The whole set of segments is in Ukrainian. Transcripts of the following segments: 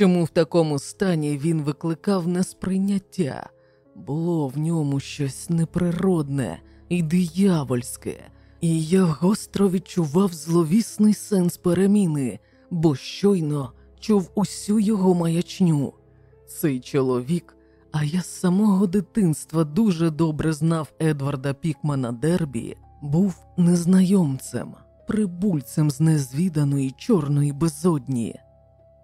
чому в такому стані він викликав несприйняття. Було в ньому щось неприродне і диявольське, і я гостро відчував зловісний сенс переміни, бо щойно чув усю його маячню. Цей чоловік, а я з самого дитинства дуже добре знав Едварда Пікмана Дербі, був незнайомцем, прибульцем з незвіданої чорної безодні.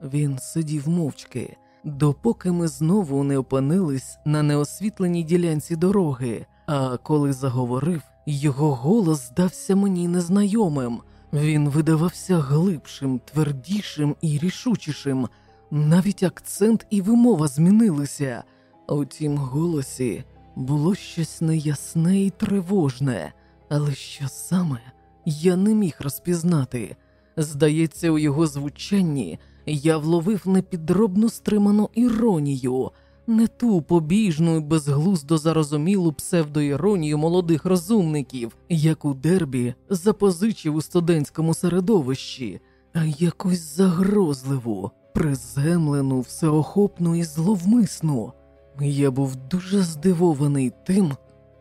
Він сидів мовчки, допоки ми знову не опинились на неосвітленій ділянці дороги, а коли заговорив, його голос здався мені незнайомим. Він видавався глибшим, твердішим і рішучішим. Навіть акцент і вимова змінилися. У тім голосі було щось неясне і тривожне, але що саме я не міг розпізнати. Здається, у його звучанні я вловив непідробну стриману іронію, не ту побіжну і безглуздо зарозумілу псевдоіронію молодих розумників, яку Дербі запозичив у студентському середовищі, а якусь загрозливу, приземлену, всеохопну і зловмисну. Я був дуже здивований тим,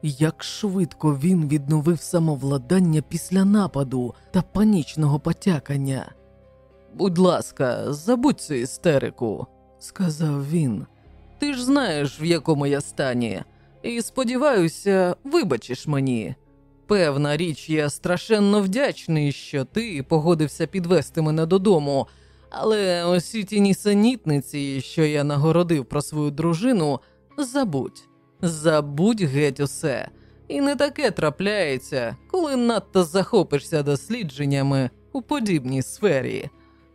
як швидко він відновив самовладання після нападу та панічного потякання. Будь ласка, забудь цю істерику, сказав він. Ти ж знаєш, в якому я стані, і сподіваюся, вибачиш мені. Певна річ, я страшенно вдячний, що ти погодився підвести мене додому, але усі ті нісенітниці, що я нагородив про свою дружину, забудь, забудь геть усе. І не таке трапляється, коли надто захопишся дослідженнями у подібній сфері.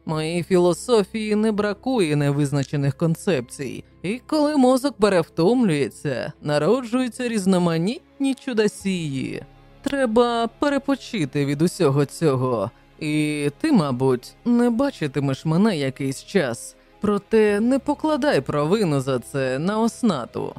Моїй філософії не бракує невизначених концепцій, і коли мозок перевтомлюється, народжуються різноманітні чудосії. Треба перепочити від усього цього, і ти, мабуть, не бачитимеш мене якийсь час, проте не покладай провину за це на оснату.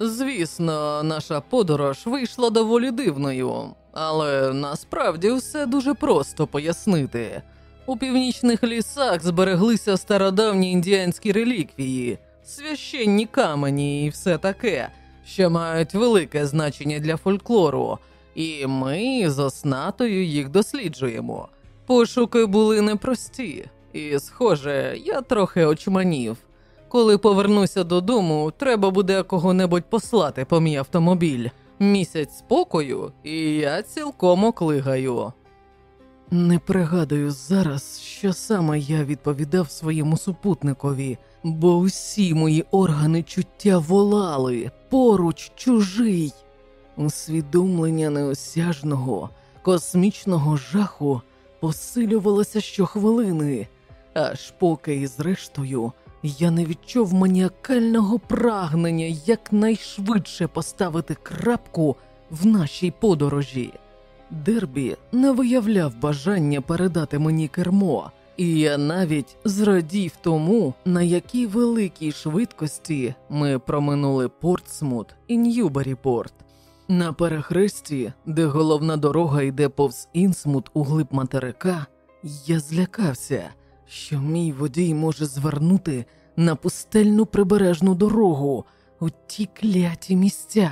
Звісно, наша подорож вийшла доволі дивною, але насправді все дуже просто пояснити. У північних лісах збереглися стародавні індіанські реліквії, священні камені і все таке, що мають велике значення для фольклору, і ми з оснатою їх досліджуємо. Пошуки були непрості, і, схоже, я трохи очманів. Коли повернуся додому, треба буде кого-небудь послати по мій автомобіль. Місяць спокою, і я цілком оклигаю. Не пригадую зараз, що саме я відповідав своєму супутникові, бо усі мої органи чуття волали поруч чужий. Усвідомлення неосяжного, космічного жаху посилювалося щохвилини, аж поки і зрештою я не відчув маніакального прагнення якнайшвидше поставити крапку в нашій подорожі. Дербі не виявляв бажання передати мені кермо, і я навіть зрадів тому, на якій великій швидкості ми проминули Портсмут і Ньюберіпорт. На перехресті, де головна дорога йде повз Інсмут у глиб материка, я злякався, що мій водій може звернути на пустельну прибережну дорогу у ті кляті місця,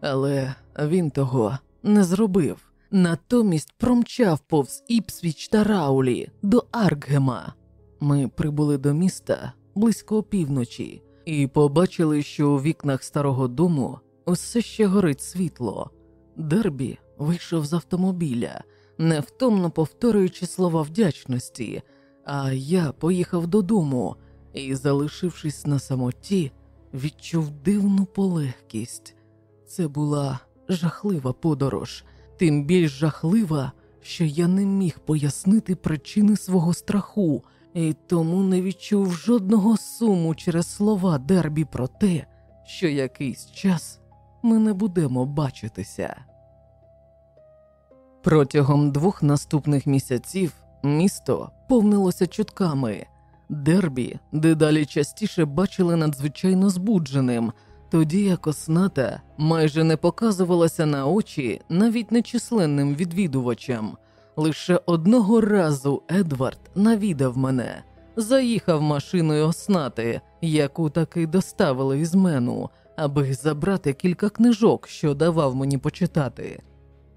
але він того не зробив. Натомість промчав повз Іпсвіч та Раулі до Аркгема. Ми прибули до міста близько опівночі і побачили, що у вікнах старого дому усе ще горить світло. Дербі вийшов з автомобіля, невтомно повторюючи слова вдячності, а я поїхав додому і, залишившись на самоті, відчув дивну полегкість. Це була жахлива подорож тим більш жахлива, що я не міг пояснити причини свого страху, і тому не відчув жодного суму через слова Дербі про те, що якийсь час ми не будемо бачитися. Протягом двох наступних місяців місто повнилося чутками. Дербі дедалі частіше бачили надзвичайно збудженим тоді як осната майже не показувалася на очі навіть нечисленним відвідувачам. Лише одного разу Едвард навідав мене, заїхав машиною оснати, яку таки доставили із мену, аби забрати кілька книжок, що давав мені почитати.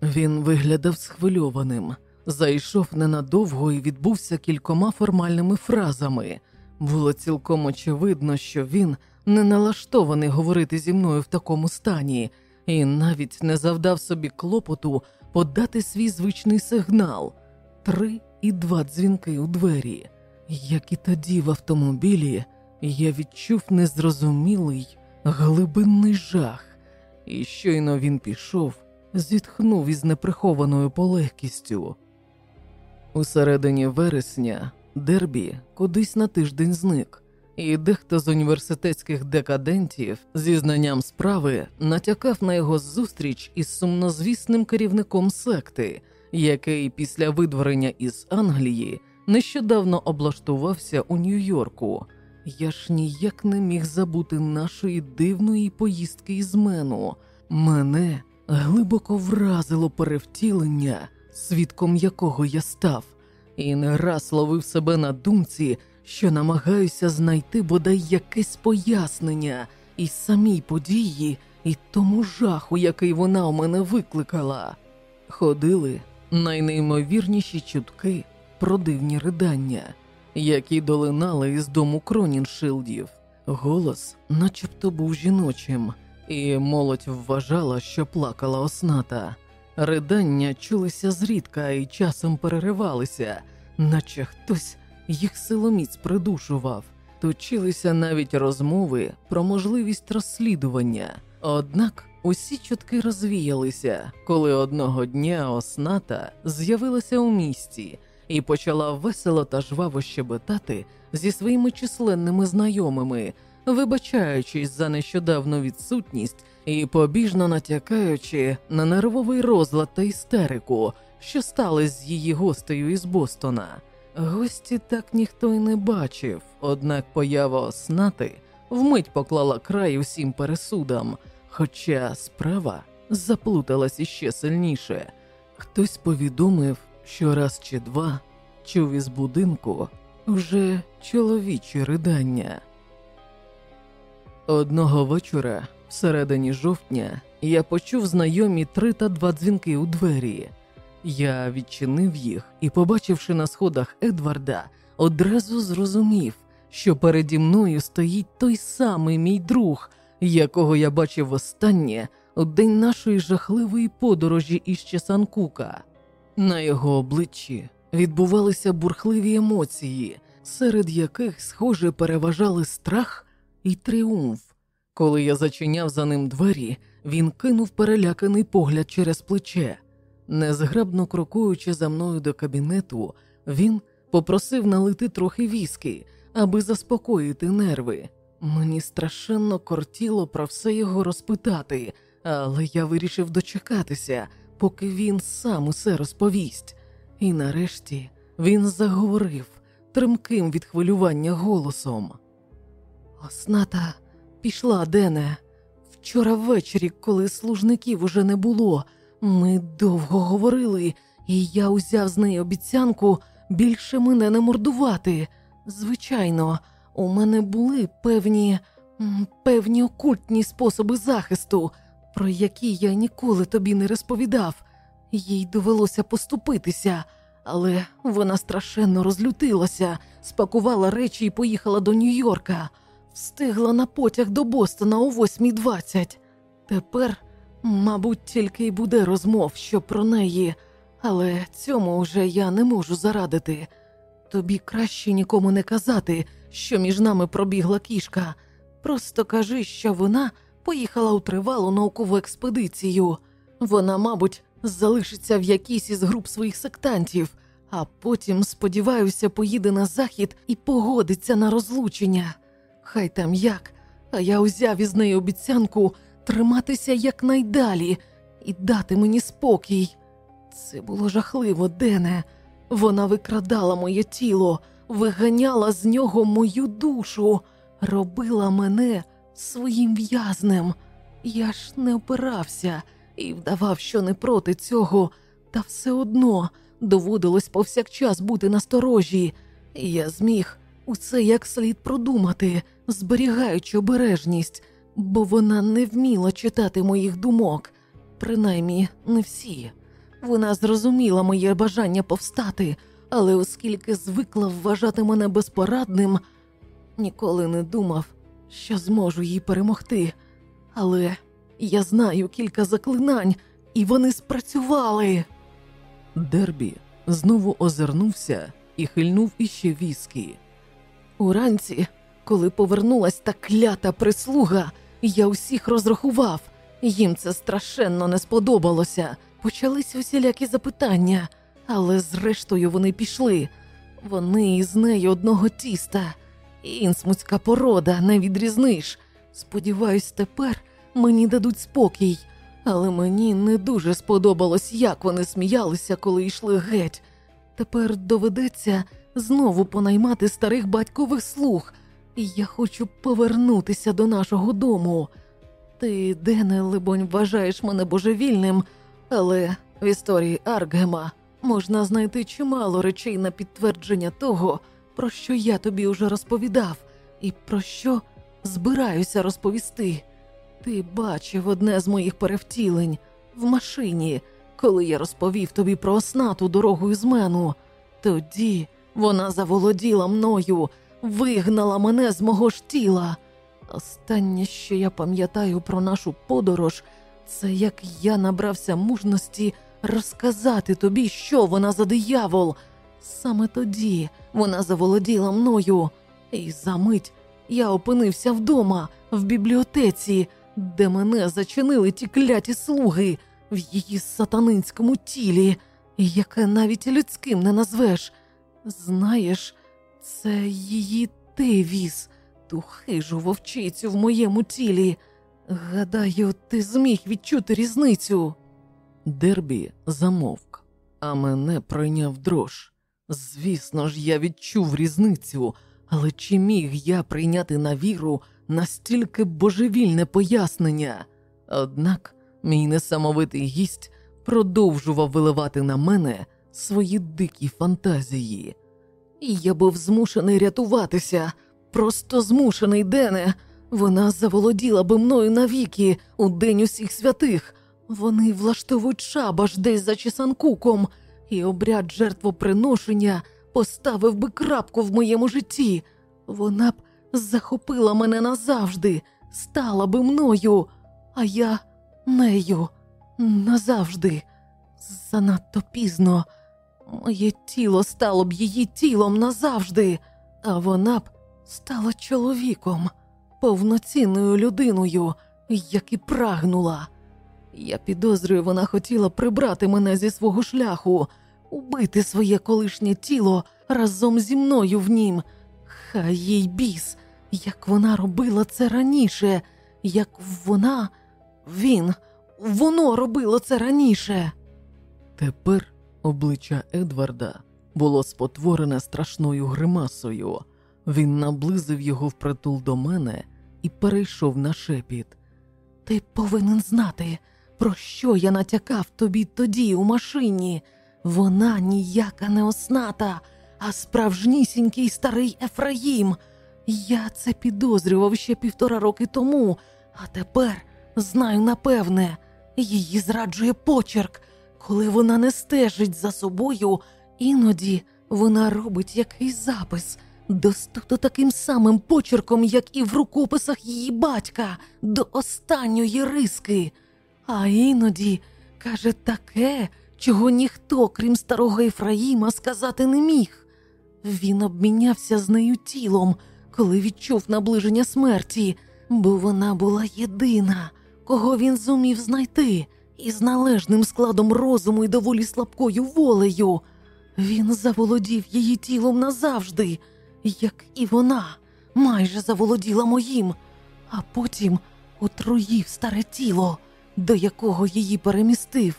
Він виглядав схвильованим, зайшов ненадовго і відбувся кількома формальними фразами. Було цілком очевидно, що він не налаштований говорити зі мною в такому стані, і навіть не завдав собі клопоту подати свій звичний сигнал три і два дзвінки у двері. Як і тоді в автомобілі, я відчув незрозумілий глибинний жах, і щойно він пішов, зітхнув із неприхованою полегкістю. У середині вересня Дербі кудись на тиждень зник, і дехто з університетських декадентів зі знанням справи натякав на його зустріч із сумнозвісним керівником секти, який після видворення із Англії нещодавно облаштувався у Нью-Йорку. Я ж ніяк не міг забути нашої дивної поїздки із мену. Мене глибоко вразило перевтілення, свідком якого я став, і не раз ловив себе на думці, що намагаюся знайти бодай якесь пояснення і самій події, і тому жаху, який вона у мене викликала. Ходили найнеймовірніші чутки про дивні ридання, які долинали із дому Кроніншилдів. Голос, начебто, був жіночим, і молодь вважала, що плакала осната. Ридання чулися зрідка і часом переривалися, наче хтось їх силоміць придушував. Точилися навіть розмови про можливість розслідування. Однак усі чутки розвіялися, коли одного дня осната з'явилася у місті і почала весело та жваво щебетати зі своїми численними знайомими, вибачаючись за нещодавну відсутність і побіжно натякаючи на нервовий розлад та істерику, що стали з її гостею із Бостона. Гості так ніхто й не бачив, однак поява оснати вмить поклала край усім пересудам, хоча справа заплуталась іще сильніше. Хтось повідомив, що раз чи два чув із будинку вже чоловічі ридання. Одного вечора, всередині жовтня, я почув знайомі три та два дзвінки у двері. Я відчинив їх і, побачивши на сходах Едварда, одразу зрозумів, що переді мною стоїть той самий мій друг, якого я бачив востаннє у день нашої жахливої подорожі із Чесанкука. На його обличчі відбувалися бурхливі емоції, серед яких, схоже, переважали страх і тріумф. Коли я зачиняв за ним двері, він кинув переляканий погляд через плече. Незграбно крокуючи за мною до кабінету, він попросив налити трохи віскі, аби заспокоїти нерви. Мені страшенно кортіло про все його розпитати, але я вирішив дочекатися, поки він сам усе розповість. І нарешті він заговорив тремким від хвилювання голосом. Осната пішла, Дене. Вчора ввечері, коли служників уже не було, ми довго говорили, і я узяв з неї обіцянку більше мене не мордувати. Звичайно, у мене були певні певні окультні способи захисту, про які я ніколи тобі не розповідав. Їй довелося поступитися, але вона страшенно розлютилася, спакувала речі і поїхала до Нью-Йорка, встигла на потяг до Бостона о 8.20. Тепер, мабуть, тільки й буде розмов, що про неї, але цьому вже я не можу зарадити. Тобі краще нікому не казати, що між нами пробігла кішка. Просто кажи, що вона поїхала у тривалу наукову експедицію. Вона, мабуть, залишиться в якійсь із груп своїх сектантів, а потім, сподіваюся, поїде на захід і погодиться на розлучення. Хай там як, а я узяв із неї обіцянку триматися якнайдалі і дати мені спокій. Це було жахливо, Дене. Вона викрадала моє тіло, виганяла з нього мою душу, робила мене своїм в'язнем. Я ж не опирався і вдавав, що не проти цього, та все одно доводилось повсякчас бути насторожі. Я зміг усе як слід продумати, зберігаючи обережність, бо вона не вміла читати моїх думок, принаймні не всі. Вона зрозуміла моє бажання повстати, але оскільки звикла вважати мене безпорадним, ніколи не думав, що зможу її перемогти. Але я знаю кілька заклинань, і вони спрацювали. Дербі знову озирнувся і хильнув іще віскі. Уранці, коли повернулась та клята прислуга, я усіх розрахував. Їм це страшенно не сподобалося. Почались усілякі запитання, але зрештою вони пішли. Вони із нею одного тіста. Інсмутська порода не відрізниш. Сподіваюсь, тепер мені дадуть спокій, але мені не дуже сподобалось, як вони сміялися, коли йшли геть. Тепер доведеться знову понаймати старих батькових слуг, я хочу повернутися до нашого дому. Ти, Дене, либонь, вважаєш мене божевільним, але в історії Аргема можна знайти чимало речей на підтвердження того, про що я тобі уже розповідав, і про що збираюся розповісти. Ти бачив одне з моїх перевтілень в машині, коли я розповів тобі про оснату дорогою з мену. Тоді вона заволоділа мною, вигнала мене з мого ж тіла. Останнє, що я пам'ятаю про нашу подорож, це як я набрався мужності розказати тобі, що вона за диявол. Саме тоді вона заволоділа мною, і за мить я опинився вдома, в бібліотеці, де мене зачинили ті кляті слуги в її сатанинському тілі, яке навіть людським не назвеш. Знаєш, це її ти віз, ту хижу вовчицю в моєму тілі. Гадаю, ти зміг відчути різницю. Дербі замовк, а мене пройняв дрож. Звісно ж, я відчув різницю, але чи міг я прийняти на віру настільки божевільне пояснення? Однак мій несамовитий гість продовжував виливати на мене свої дикі фантазії. І я був змушений рятуватися, просто змушений, Дене. Вона заволоділа би мною навіки у день усіх святих. Вони влаштовують шабаш десь за Чесанкуком, і обряд жертвоприношення поставив би крапку в моєму житті. Вона б захопила мене назавжди, стала би мною, а я нею назавжди. Занадто пізно. Моє тіло стало б її тілом назавжди, а вона б стала чоловіком, повноцінною людиною, як і прагнула. Я підозрюю, вона хотіла прибрати мене зі свого шляху, убити своє колишнє тіло разом зі мною в нім. Хай їй біс, як вона робила це раніше, як вона, він, воно робило це раніше. Тепер обличчя Едварда було спотворене страшною гримасою. Він наблизив його впритул до мене і перейшов на шепіт. Ти повинен знати, про що я натякав тобі тоді у машині. Вона ніяка не осната, а справжнісінький старий Ефраїм. Я це підозрював ще півтора роки тому, а тепер знаю напевне, її зраджує почерк. Коли вона не стежить за собою, іноді вона робить якийсь запис, доступно таким самим почерком, як і в рукописах її батька, до останньої риски. А іноді каже таке, чого ніхто, крім старого Ефраїма, сказати не міг. Він обмінявся з нею тілом, коли відчув наближення смерті, бо вона була єдина, кого він зумів знайти, із належним складом розуму і доволі слабкою волею. Він заволодів її тілом назавжди, як і вона майже заволоділа моїм, а потім отруїв старе тіло до якого її перемістив.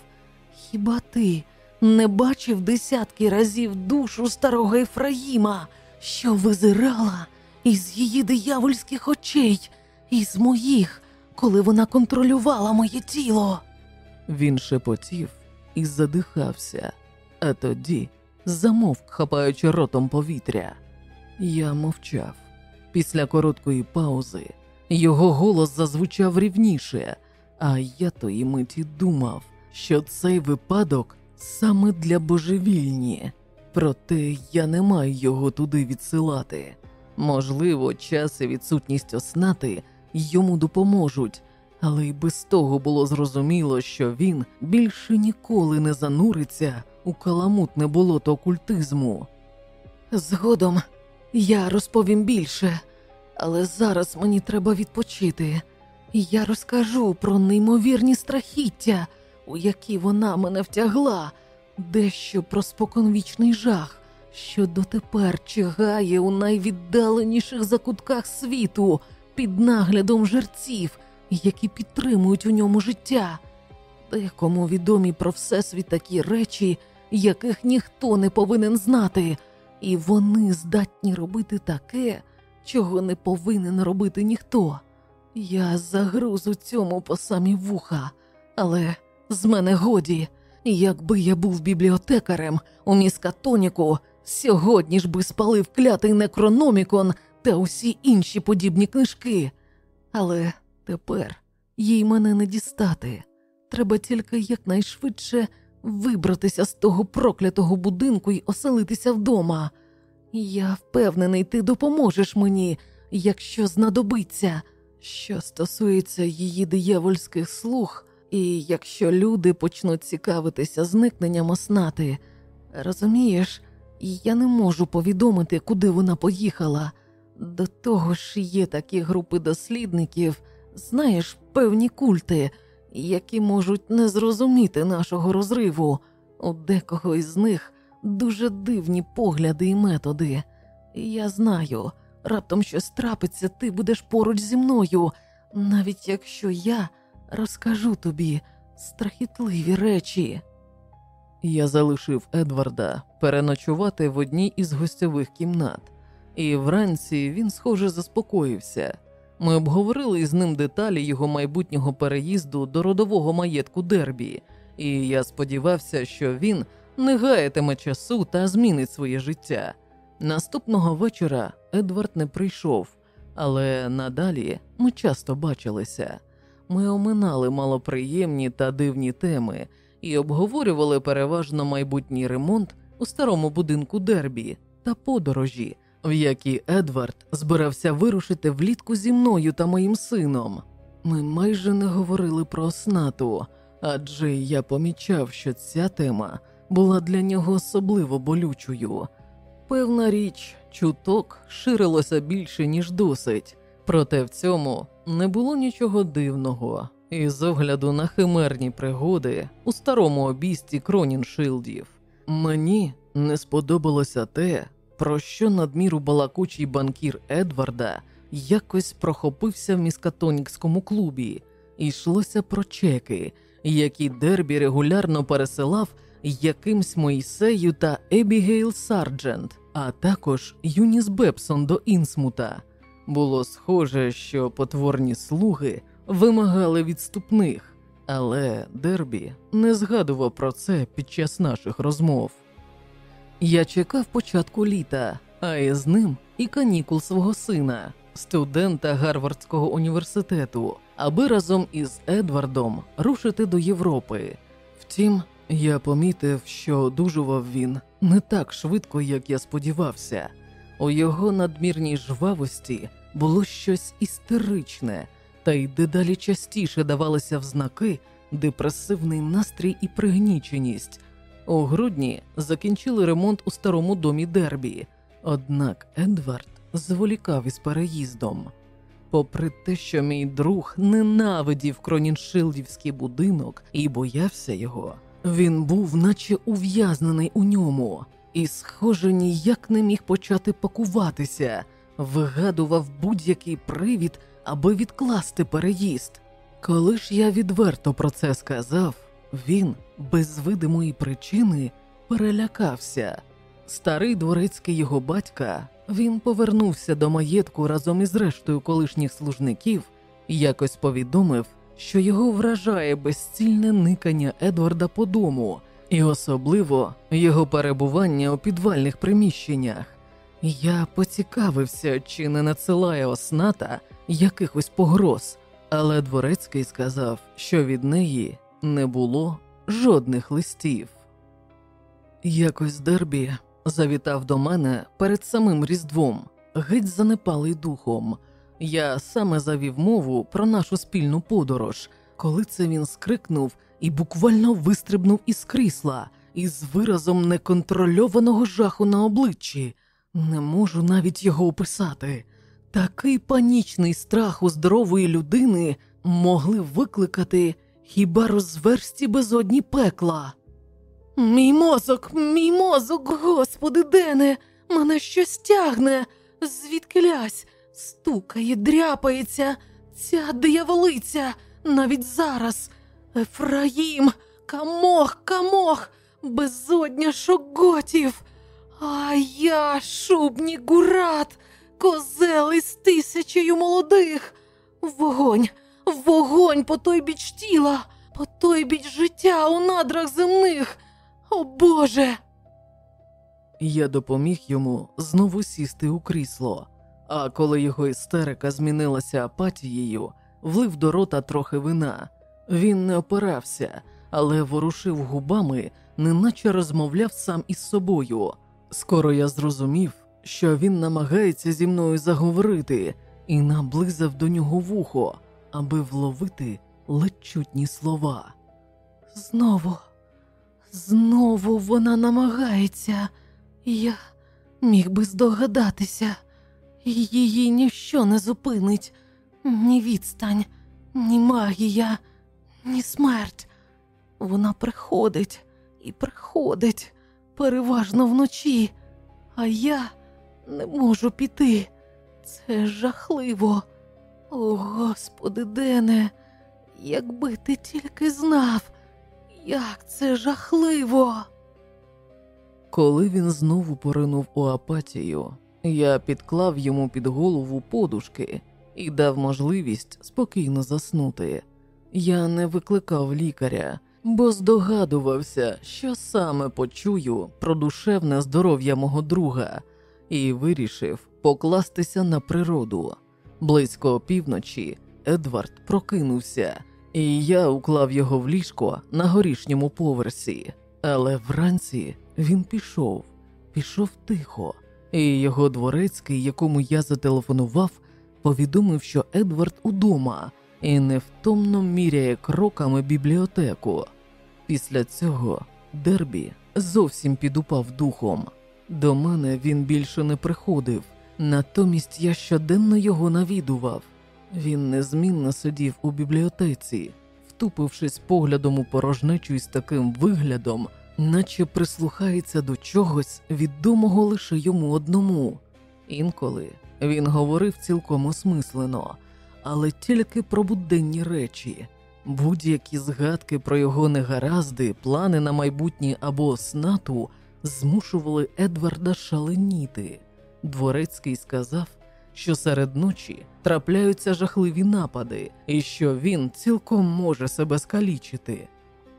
Хіба ти не бачив десятки разів душу старого Ефраїма, що визирала із її диявольських очей, із моїх, коли вона контролювала моє тіло? Він шепотів і задихався, а тоді замовк, хапаючи ротом повітря. Я мовчав. Після короткої паузи його голос зазвучав рівніше, а я тої миті думав, що цей випадок саме для божевільні, проте я не маю його туди відсилати. Можливо, час і відсутність оснати йому допоможуть, але й без того було зрозуміло, що він більше ніколи не зануриться у каламутне болото окультизму. Згодом я розповім більше, але зараз мені треба відпочити. Я розкажу про неймовірні страхіття, у які вона мене втягла, дещо про споконвічний жах, що дотепер чигає у найвіддаленіших закутках світу під наглядом жерців, які підтримують у ньому життя. Декому відомі про всесвіт такі речі, яких ніхто не повинен знати, і вони здатні робити таке, чого не повинен робити ніхто. Я загруз у цьому по самі вуха, але з мене годі, якби я був бібліотекарем у міскатоніку, сьогодні ж би спалив клятий некрономікон та усі інші подібні книжки. Але тепер їй мене не дістати. Треба тільки якнайшвидше вибратися з того проклятого будинку і оселитися вдома. Я впевнений, ти допоможеш мені, якщо знадобиться. Що стосується її диявольських слуг, і якщо люди почнуть цікавитися зникненням оснати, розумієш, я не можу повідомити, куди вона поїхала. До того ж є такі групи дослідників, знаєш, певні культи, які можуть не зрозуміти нашого розриву. У декого із них дуже дивні погляди і методи. Я знаю, раптом щось трапиться, ти будеш поруч зі мною, навіть якщо я розкажу тобі страхітливі речі. Я залишив Едварда переночувати в одній із гостьових кімнат, і вранці він, схоже, заспокоївся. Ми обговорили із ним деталі його майбутнього переїзду до родового маєтку Дербі, і я сподівався, що він не гаятиме часу та змінить своє життя. Наступного вечора Едвард не прийшов, але надалі ми часто бачилися. Ми оминали малоприємні та дивні теми і обговорювали переважно майбутній ремонт у старому будинку Дербі та подорожі, в які Едвард збирався вирушити влітку зі мною та моїм сином. Ми майже не говорили про оснату, адже я помічав, що ця тема була для нього особливо болючою. Певна річ, чуток ширилося більше, ніж досить, проте в цьому не було нічого дивного, і з огляду на химерні пригоди у старому обісті Кроніншилдів. Мені не сподобалося те, про що надміру балакучий банкір Едварда якось прохопився в міскатонікському клубі, йшлося про чеки, які Дербі регулярно пересилав якимсь Мойсею та Ебігейл Сарджент, а також Юніс Бебсон до Інсмута. Було схоже, що потворні слуги вимагали відступних, але Дербі не згадував про це під час наших розмов. Я чекав початку літа, а із ним і канікул свого сина, студента Гарвардського університету, аби разом із Едвардом рушити до Європи. Втім, я помітив, що одужував він не так швидко, як я сподівався. У його надмірній жвавості було щось істеричне, та й дедалі частіше давалися взнаки депресивний настрій і пригніченість. У грудні закінчили ремонт у старому домі Дербі, однак Едвард зволікав із переїздом. Попри те, що мій друг ненавидів Кроніншилдівський будинок і боявся його, він був, наче ув'язнений у ньому, і, схоже, ніяк не міг почати пакуватися, вигадував будь-який привід, аби відкласти переїзд. Коли ж я відверто про це сказав, він без видимої причини перелякався. Старий дворецький його батька він повернувся до маєтку разом із рештою колишніх служників і якось повідомив, що його вражає безцільне никання Едварда по дому, і особливо його перебування у підвальних приміщеннях. Я поцікавився, чи не надсилає осната якихось погроз, але дворецький сказав, що від неї не було жодних листів. Якось Дербі завітав до мене перед самим Різдвом, геть занепалий духом. Я саме завів мову про нашу спільну подорож, коли це він скрикнув і буквально вистрибнув із крісла із виразом неконтрольованого жаху на обличчі. Не можу навіть його описати. Такий панічний страх у здорової людини могли викликати хіба розверсті безодні пекла. Мій мозок, мій мозок, господи, Дене, мене щось тягне, звідки лясь, стукає, дряпається, ця дияволиця, навіть зараз. Ефраїм, камох, камох, безодня шоготів. А я, шубні гурат, козел із тисячею молодих. Вогонь, вогонь по той біч тіла, по той біч життя у надрах земних. О Боже. Я допоміг йому знову сісти у крісло, а коли його істерика змінилася апатією, влив до рота трохи вина. Він не опирався, але ворушив губами, неначе розмовляв сам із собою. Скоро я зрозумів, що він намагається зі мною заговорити, і наблизав до нього вухо, аби вловити ледь слова. Знову, знову вона намагається, я міг би здогадатися, її ніщо не зупинить, ні відстань, ні магія, ні смерть. Вона приходить і приходить переважно вночі, а я не можу піти. Це жахливо. О, Господи, Дене, якби ти тільки знав, як це жахливо. Коли він знову поринув у апатію, я підклав йому під голову подушки і дав можливість спокійно заснути. Я не викликав лікаря, бо здогадувався, що саме почую про душевне здоров'я мого друга, і вирішив покластися на природу. Близько опівночі Едвард прокинувся, і я уклав його в ліжко на горішньому поверсі. Але вранці він пішов, пішов тихо, і його дворецький, якому я зателефонував, повідомив, що Едвард удома і невтомно міряє кроками бібліотеку. Після цього Дербі зовсім підупав духом. До мене він більше не приходив, натомість я щоденно його навідував. Він незмінно сидів у бібліотеці, втупившись поглядом у порожнечу із таким виглядом, наче прислухається до чогось відомого лише йому одному. Інколи він говорив цілком осмислено, але тільки про буденні речі. Будь-які згадки про його негаразди, плани на майбутнє або снату змушували Едварда шаленіти. Дворецький сказав, що серед ночі трапляються жахливі напади, і що він цілком може себе скалічити.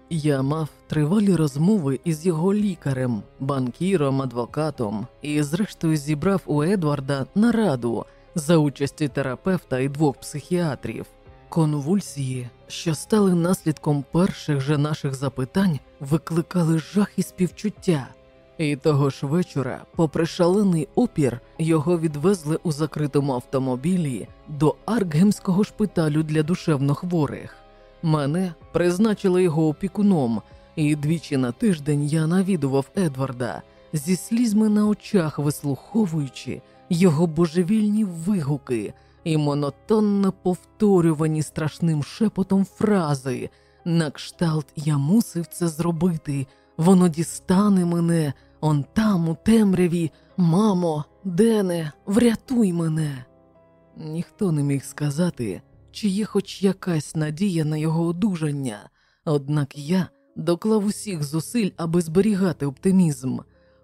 Я мав тривалі розмови із його лікарем, банкіром, адвокатом і, зрештою, зібрав у Едварда нараду за участі терапевта і двох психіатрів. Конвульсії, що стали наслідком перших же наших запитань, викликали жах і співчуття. І того ж вечора, попри шалений опір, його відвезли у закритому автомобілі до Аркгемського шпиталю для душевнохворих. Мене призначили його опікуном, і двічі на тиждень я навідував Едварда зі слізьми на очах, вислуховуючи його божевільні вигуки і монотонно повторювані страшним шепотом фрази. На кшталт я мусив це зробити, воно дістане мене, он там, у темряві, мамо, Дене, врятуй мене. Ніхто не міг сказати, чи є хоч якась надія на його одужання, однак я доклав усіх зусиль, аби зберігати оптимізм.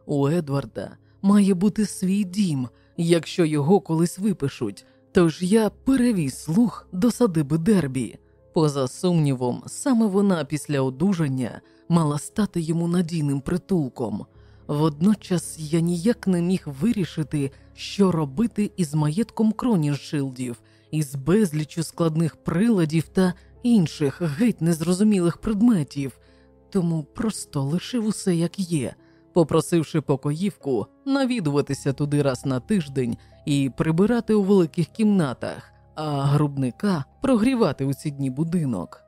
У Едварда має бути свій дім, якщо його колись випишуть, Тож я перевіз слух до садиби Дербі. Поза сумнівом, саме вона після одужання мала стати йому надійним притулком. Водночас я ніяк не міг вирішити, що робити із маєтком Кроніншилдів, із безлічю складних приладів та інших геть незрозумілих предметів, тому просто лишив усе як є, попросивши покоївку навідуватися туди раз на тиждень і прибирати у великих кімнатах, а грубника прогрівати у ці дні будинок.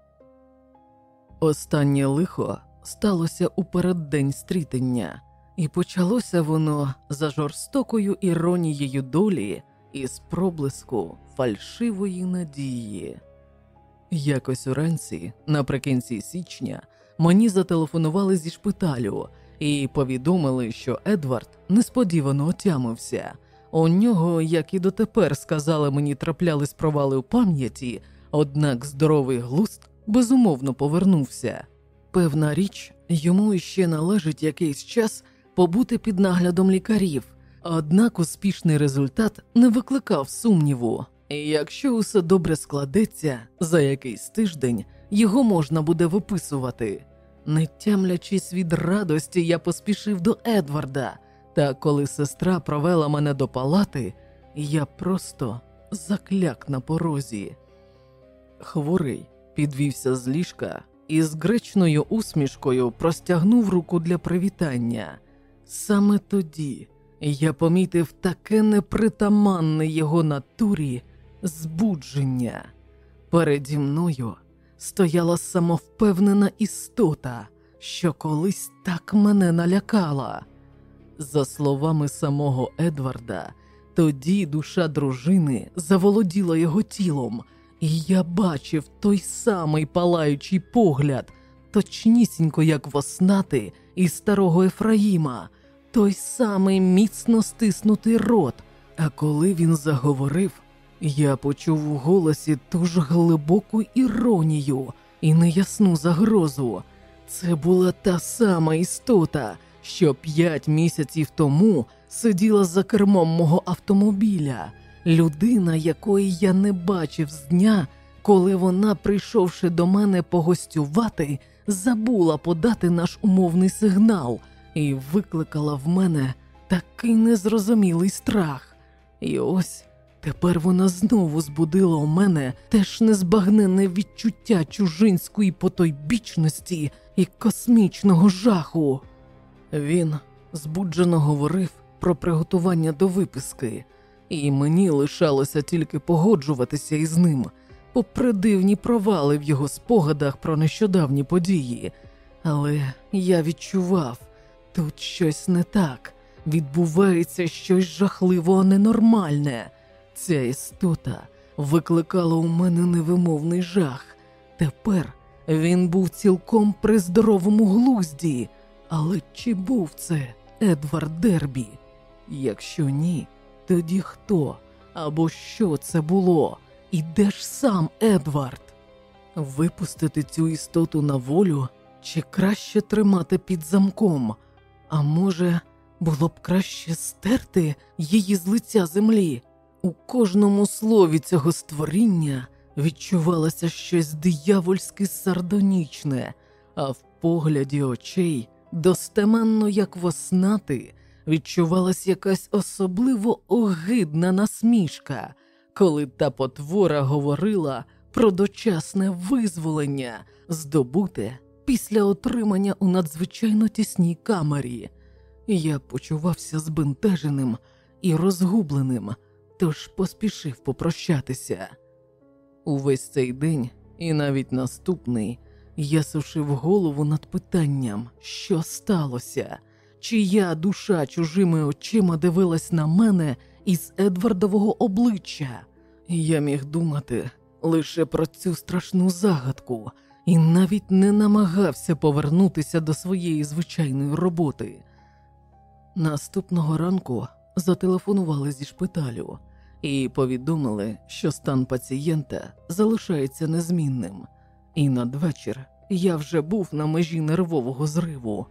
Останнє лихо сталося у переддень стрітення, і почалося воно за жорстокою іронією долі із проблиску фальшивої надії. Якось уранці, наприкінці січня, мені зателефонували зі шпиталю і повідомили, що Едвард несподівано отямився. У нього, як і дотепер сказали мені, траплялись провали у пам'яті, однак здоровий глузд безумовно повернувся. Певна річ, йому ще належить якийсь час побути під наглядом лікарів, однак успішний результат не викликав сумніву. І якщо усе добре складеться, за якийсь тиждень його можна буде виписувати. Не тямлячись від радості, я поспішив до Едварда, та коли сестра провела мене до палати, я просто закляк на порозі. Хворий підвівся з ліжка і з гречною усмішкою простягнув руку для привітання. Саме тоді я помітив таке непритаманне його натурі збудження. Переді мною стояла самовпевнена істота, що колись так мене налякала. За словами самого Едварда, тоді душа дружини заволоділа його тілом, і я бачив той самий палаючий погляд, точнісінько, як воснати із старого Ефраїма, той самий міцно стиснутий рот. А коли він заговорив, я почув у голосі ту ж глибоку іронію і неясну загрозу. Це була та сама істота, що п'ять місяців тому сиділа за кермом мого автомобіля, людина, якої я не бачив з дня, коли вона, прийшовши до мене погостювати, забула подати наш умовний сигнал і викликала в мене такий незрозумілий страх. І ось тепер вона знову збудила у мене теж незбагненне відчуття чужинської потойбічності і космічного жаху. Він збуджено говорив про приготування до виписки, і мені лишалося тільки погоджуватися із ним, попри дивні провали в його спогадах про нещодавні події. Але я відчував, тут щось не так, відбувається щось жахливо ненормальне. Ця істота викликала у мене невимовний жах. Тепер він був цілком при здоровому глузді. Але чи був це Едвард Дербі? Якщо ні, тоді хто або що це було? І де ж сам Едвард? Випустити цю істоту на волю чи краще тримати під замком? А може, було б краще стерти її з лиця землі? У кожному слові цього створіння відчувалося щось диявольськи сардонічне, а в погляді очей достеменно як воснати, відчувалась якась особливо огидна насмішка, коли та потвора говорила про дочасне визволення, здобуте після отримання у надзвичайно тісній камері. Я почувався збентеженим і розгубленим, тож поспішив попрощатися. Увесь цей день і навіть наступний я сушив голову над питанням, що сталося, чия душа чужими очима дивилась на мене із Едвардового обличчя. Я міг думати лише про цю страшну загадку і навіть не намагався повернутися до своєї звичайної роботи. Наступного ранку зателефонували зі шпиталю і повідомили, що стан пацієнта залишається незмінним, і надвечір я вже був на межі нервового зриву.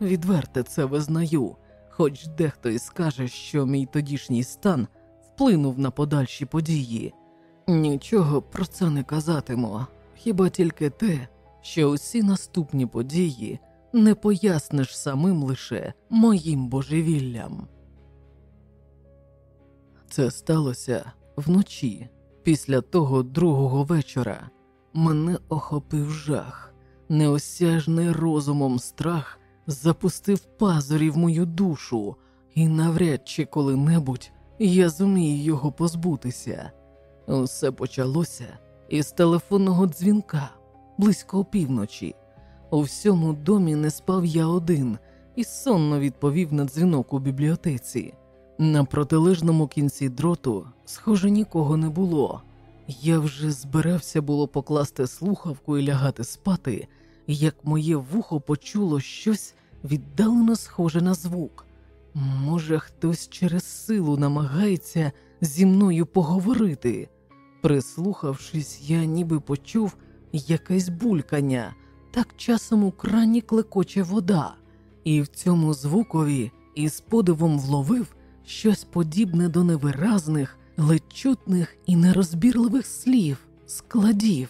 Відверте це визнаю, хоч дехто і скаже, що мій тодішній стан вплинув на подальші події. Нічого про це не казатиму, хіба тільки те, що усі наступні події не поясниш самим лише моїм божевіллям. Це сталося вночі, після того другого вечора. Мене охопив жах, неосяжний розумом страх запустив пазурі в мою душу, і навряд чи коли-небудь я зумію його позбутися. Усе почалося із телефонного дзвінка близько опівночі. У всьому домі не спав я один і сонно відповів на дзвінок у бібліотеці. На протилежному кінці дроту, схоже, нікого не було. Я вже збирався було покласти слухавку і лягати спати, як моє вухо почуло щось віддалено схоже на звук. Може, хтось через силу намагається зі мною поговорити. Прислухавшись, я ніби почув якесь булькання, так часом у крані клекоче вода, і в цьому звукові із подивом вловив щось подібне до невиразних, ледь чутних і нерозбірливих слів, складів.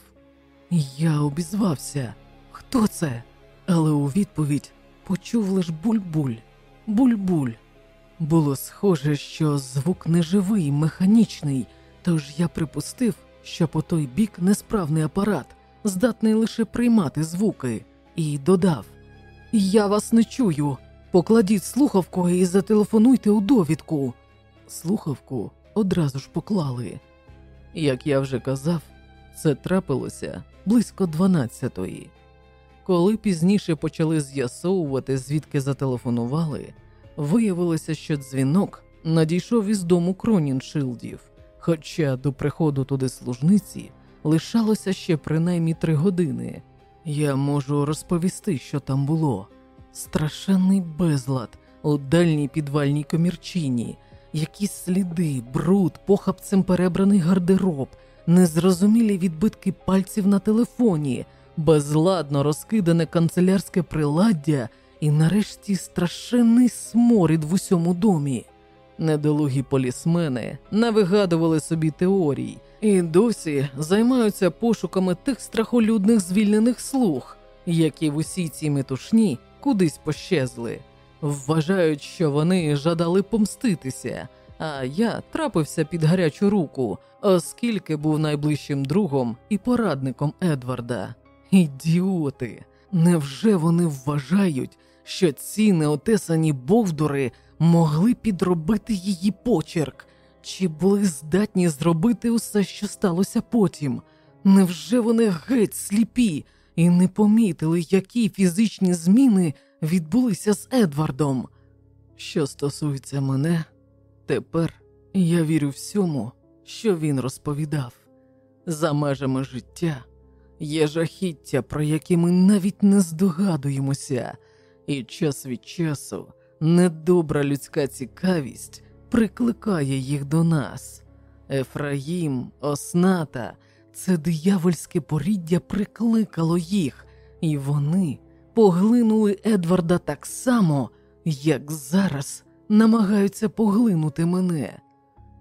Я обізвався. Хто це? Але у відповідь почув лиш буль-буль, буль-буль. Було схоже, що звук неживий, механічний, тож я припустив, що по той бік несправний апарат, здатний лише приймати звуки, і додав: Я вас не чую. Покладіть слухавку і зателефонуйте у довідку. Слухавку одразу ж поклали. Як я вже казав, це трапилося близько дванадцятої. Коли пізніше почали з'ясовувати, звідки зателефонували, виявилося, що дзвінок надійшов із дому Кроніншилдів, хоча до приходу туди служниці лишалося ще принаймні три години. Я можу розповісти, що там було. Страшенний безлад у дальній підвальній комірчині, якісь сліди, бруд, похапцем перебраний гардероб, незрозумілі відбитки пальців на телефоні, безладно розкидане канцелярське приладдя і нарешті страшенний сморід в усьому домі. Недолугі полісмени навигадували собі теорій і досі займаються пошуками тих страхолюдних звільнених слуг, які в усій цій метушні кудись пощезли. Вважають, що вони жадали помститися, а я трапився під гарячу руку, оскільки був найближчим другом і порадником Едварда. Ідіоти! Невже вони вважають, що ці неотесані бовдури могли підробити її почерк? Чи були здатні зробити усе, що сталося потім? Невже вони геть сліпі і не помітили, які фізичні зміни відбулися з Едвардом? Що стосується мене, тепер я вірю всьому, що він розповідав. За межами життя є жахіття, про які ми навіть не здогадуємося, і час від часу недобра людська цікавість прикликає їх до нас. Ефраїм, Осната, це диявольське поріддя прикликало їх, і вони поглинули Едварда так само, як зараз намагаються поглинути мене.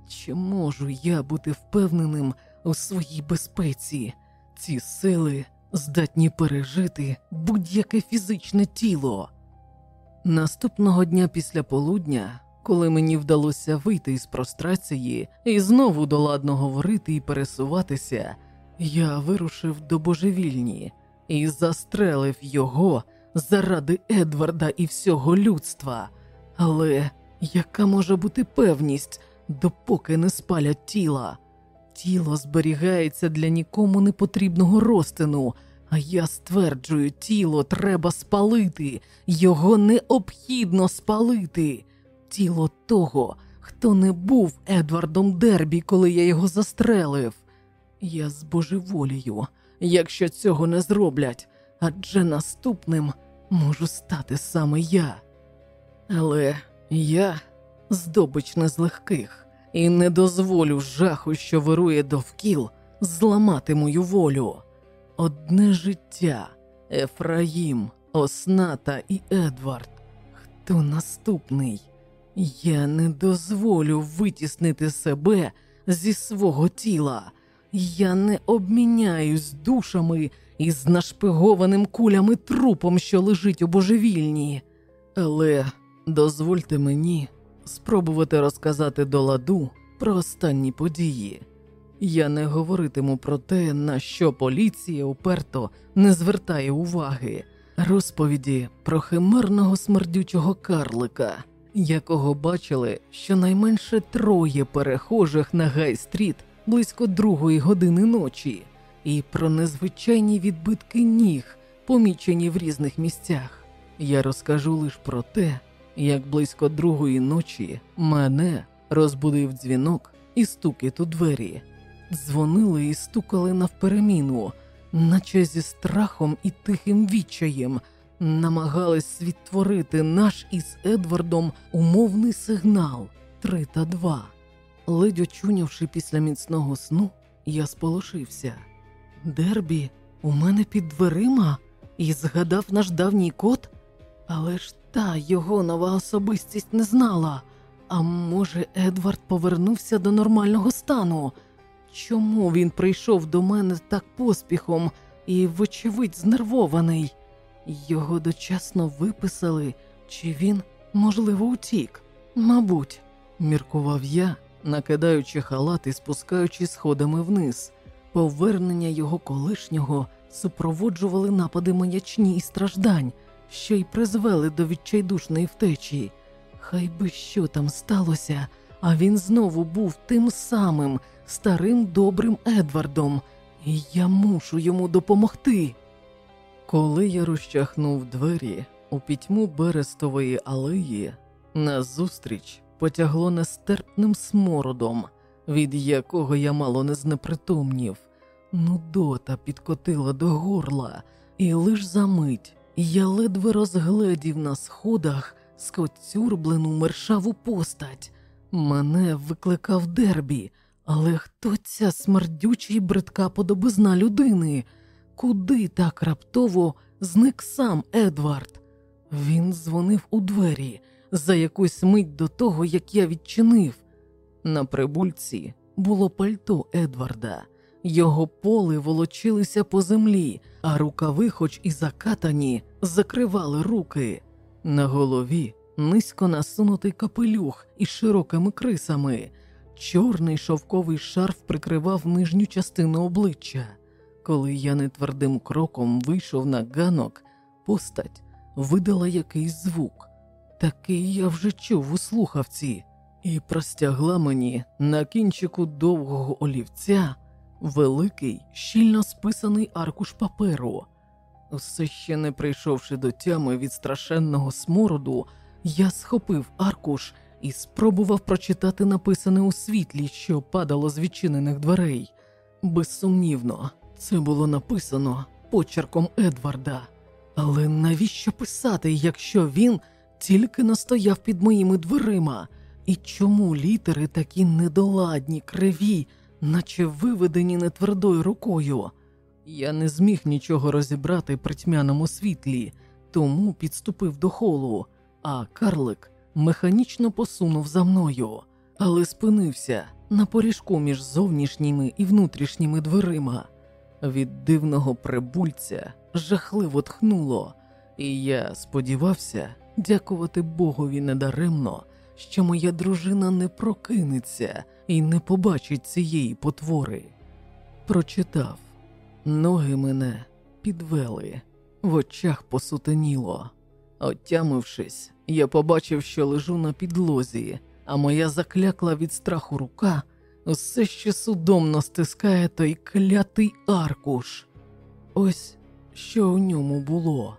Чи можу я бути впевненим у своїй безпеці? Ці сили здатні пережити будь-яке фізичне тіло. Наступного дня після полудня, коли мені вдалося вийти із прострації і знову доладно говорити і пересуватися, я вирушив до божевільні і застрелив його заради Едварда і всього людства. Але яка може бути певність, допоки не спалять тіла? Тіло зберігається для нікому не потрібного розтину, а я стверджую, тіло треба спалити, його необхідно спалити. Тіло того, хто не був Едвардом Дербі, коли я його застрелив. Я збожеволію, якщо цього не зроблять, адже наступним можу стати саме я. Але я здобич не з легких і не дозволю жаху, що вирує довкіл, зламати мою волю. Одне життя, Ефраїм, Осната і Едвард. Хто наступний? Я не дозволю витіснити себе зі свого тіла. Я не обміняюсь душами із нашпигованим кулями трупом, що лежить у божевільні. Але дозвольте мені спробувати розказати до ладу про останні події. Я не говоритиму про те, на що поліція уперто не звертає уваги, розповіді про химерного смердючого карлика, якого бачили щонайменше троє перехожих на Гай-стріт близько другої години ночі, і про незвичайні відбитки ніг, помічені в різних місцях. Я розкажу лише про те, як близько другої ночі мене розбудив дзвінок і стукіт у двері. Дзвонили і стукали навпереміну, наче зі страхом і тихим відчаєм, намагались відтворити наш із Едвардом умовний сигнал три та два. Ледь очунявши після міцного сну, я сполошився. Дербі, у мене під дверима і згадав наш давній кот, але ж та його нова особистість не знала. А може, Едвард повернувся до нормального стану? Чому він прийшов до мене так поспіхом і, вочевидь, знервований? Його дочасно виписали, чи він, можливо, утік? Мабуть, міркував я, накидаючи халат і спускаючи сходами вниз. Повернення його колишнього супроводжували напади маячні і страждань, що й призвели до відчайдушної втечі. Хай би що там сталося, а він знову був тим самим старим добрим Едвардом, і я мушу йому допомогти. Коли я розчахнув двері у пітьму берестової алеї, назустріч потягло нестерпним смородом, від якого я мало не знепритомнів. Нудота підкотила до горла, і лиш за мить я ледве розгледів на сходах скоцюрблену мершаву постать. Мене викликав дербі, але хто ця смердюча й бридка подобизна людини? Куди так раптово зник сам Едвард? Він дзвонив у двері за якусь мить до того, як я відчинив. На прибульці було пальто Едварда, його поли волочилися по землі, а рукави, хоч і закатані, закривали руки. На голові низько насунутий капелюх із широкими крисами, чорний шовковий шарф прикривав нижню частину обличчя. Коли я нетвердим кроком вийшов на ганок, постать видала якийсь звук. Такий я вже чув у слухавці, і простягла мені на кінчику довгого олівця великий, щільно списаний аркуш паперу. Все ще не прийшовши до тями від страшенного смороду, я схопив аркуш і спробував прочитати написане у світлі, що падало з відчинених дверей. Безсумнівно, це було написано почерком Едварда. Але навіщо писати, якщо він тільки настояв під моїми дверима? І чому літери такі недоладні, криві, наче виведені нетвердою рукою? Я не зміг нічого розібрати при тьмяному світлі, тому підступив до холу, а карлик механічно посунув за мною, але спинився на поріжку між зовнішніми і внутрішніми дверима. Від дивного прибульця жахливо тхнуло, і я сподівався, дякувати Богові недаремно, що моя дружина не прокинеться і не побачить цієї потвори. Прочитав, ноги мене підвели, в очах посутеніло. Отямившись, я побачив, що лежу на підлозі, а моя заклякла від страху рука все ще судомно стискає той клятий аркуш. Ось що у ньому було.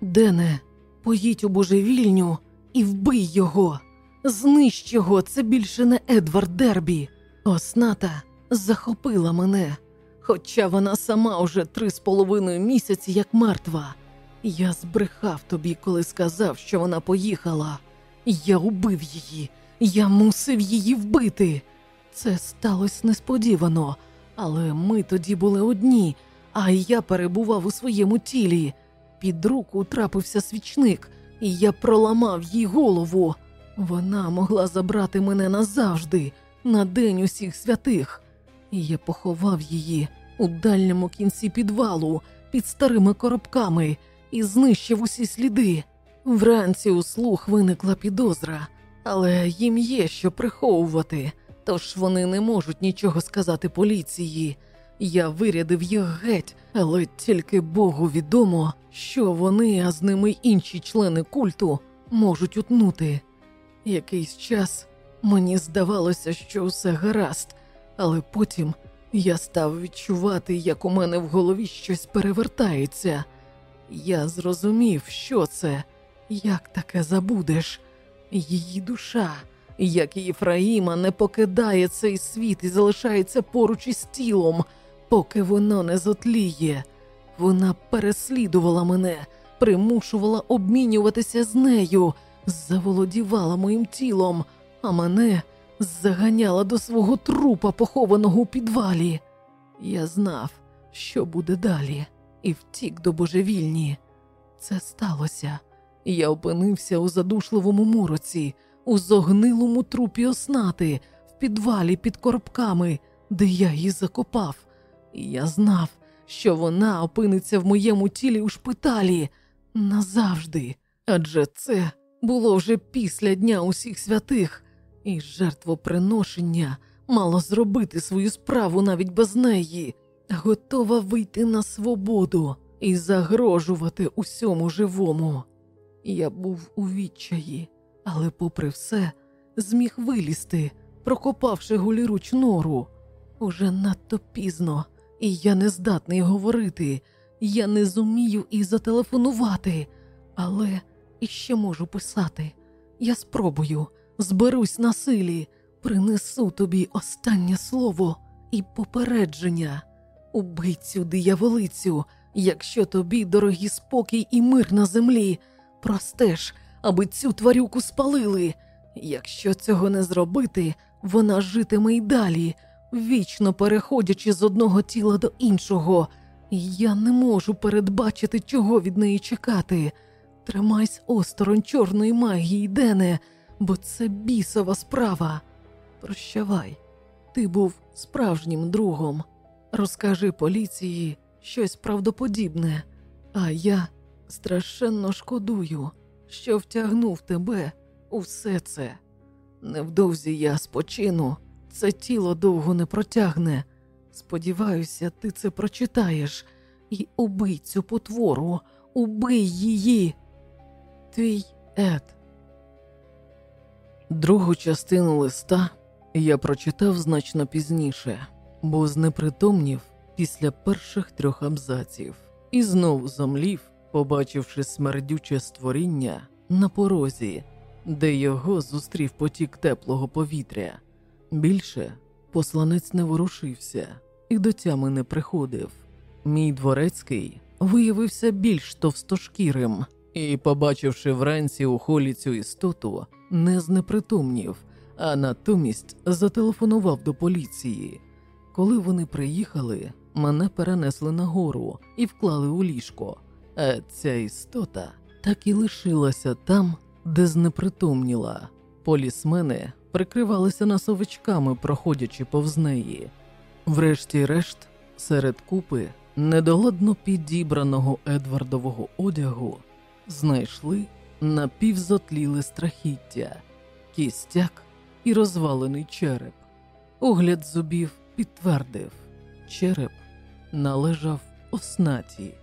Дене, поїдь у божевільню і вбий його, знищ його, це більше не Едвард Дербі. Осната захопила мене, хоча вона сама уже три з половиною місяці як мертва. Я збрехав тобі, коли сказав, що вона поїхала. Я убив її, я мусив її вбити. Це сталося несподівано, але ми тоді були одні, а я перебував у своєму тілі. Під руку трапився свічник, і я проламав їй голову. Вона могла забрати мене назавжди, на день усіх святих, і я поховав її у дальньому кінці підвалу під старими коробками і знищив усі сліди. Вранці у слух виникла підозра, але їм є що приховувати, тож вони не можуть нічого сказати поліції. Я вирядив їх геть, але тільки Богу відомо, що вони, а з ними інші члени культу, можуть утнути. Якийсь час мені здавалося, що все гаразд, але потім я став відчувати, як у мене в голові щось перевертається. Я зрозумів, що це, як таке забудеш. Її душа, як і Єфраїма, не покидає цей світ і залишається поруч із тілом, поки воно не зотліє. Вона переслідувала мене, примушувала обмінюватися з нею, заволодівала моїм тілом, а мене заганяла до свого трупа, похованого у підвалі. Я знав, що буде далі, і втік до божевільні. Це сталося. Я опинився у задушливому мороці, у зогнилому трупі оснати, в підвалі під коробками, де я її закопав. І я знав, що вона опиниться в моєму тілі у шпиталі назавжди, адже це було вже після Дня усіх святих, і жертвоприношення мало зробити свою справу навіть без неї, готова вийти на свободу і загрожувати усьому живому. Я був у відчаї, але, попри все, зміг вилізти, прокопавши голіруч нору. Уже надто пізно, і я не здатний говорити. Я не зумію і зателефонувати, але іще можу писати. Я спробую, зберусь на силі, принесу тобі останнє слово і попередження, убийцю дияволицю, якщо тобі дорогі спокій і мир на землі, простеж, аби цю тварюку спалили. Якщо цього не зробити, вона житиме й далі, вічно переходячи з одного тіла до іншого. Я не можу передбачити, чого від неї чекати. Тримайся осторонь чорної магії, Дене, бо це бісова справа. Прощавай, ти був справжнім другом. Розкажи поліції щось правдоподібне, а я страшенно шкодую, що втягнув тебе у все це. Невдовзі я спочину, це тіло довго не протягне. Сподіваюся, ти це прочитаєш і убий цю потвору, убий її. Твій Ед. Другу частину листа я прочитав значно пізніше, бо знепритомнів після перших трьох абзаців і знов зомлів, побачивши смердюче створіння на порозі, де його зустрів потік теплого повітря. Більше посланець не ворушився і до тями не приходив. Мій дворецький виявився більш товстошкірим і, побачивши вранці у холі цю істоту, не знепритомнів, а натомість зателефонував до поліції. Коли вони приїхали, мене перенесли нагору і вклали у ліжко, а ця істота так і лишилася там, де знепритомніла. Полісмени прикривалися носовичками, проходячи повз неї. Врешті-решт, серед купи недоладно підібраного Едвардового одягу знайшли напівзотліле страхіття, кістяк і розвалений череп. Огляд зубів підтвердив, череп належав оснаті.